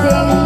dating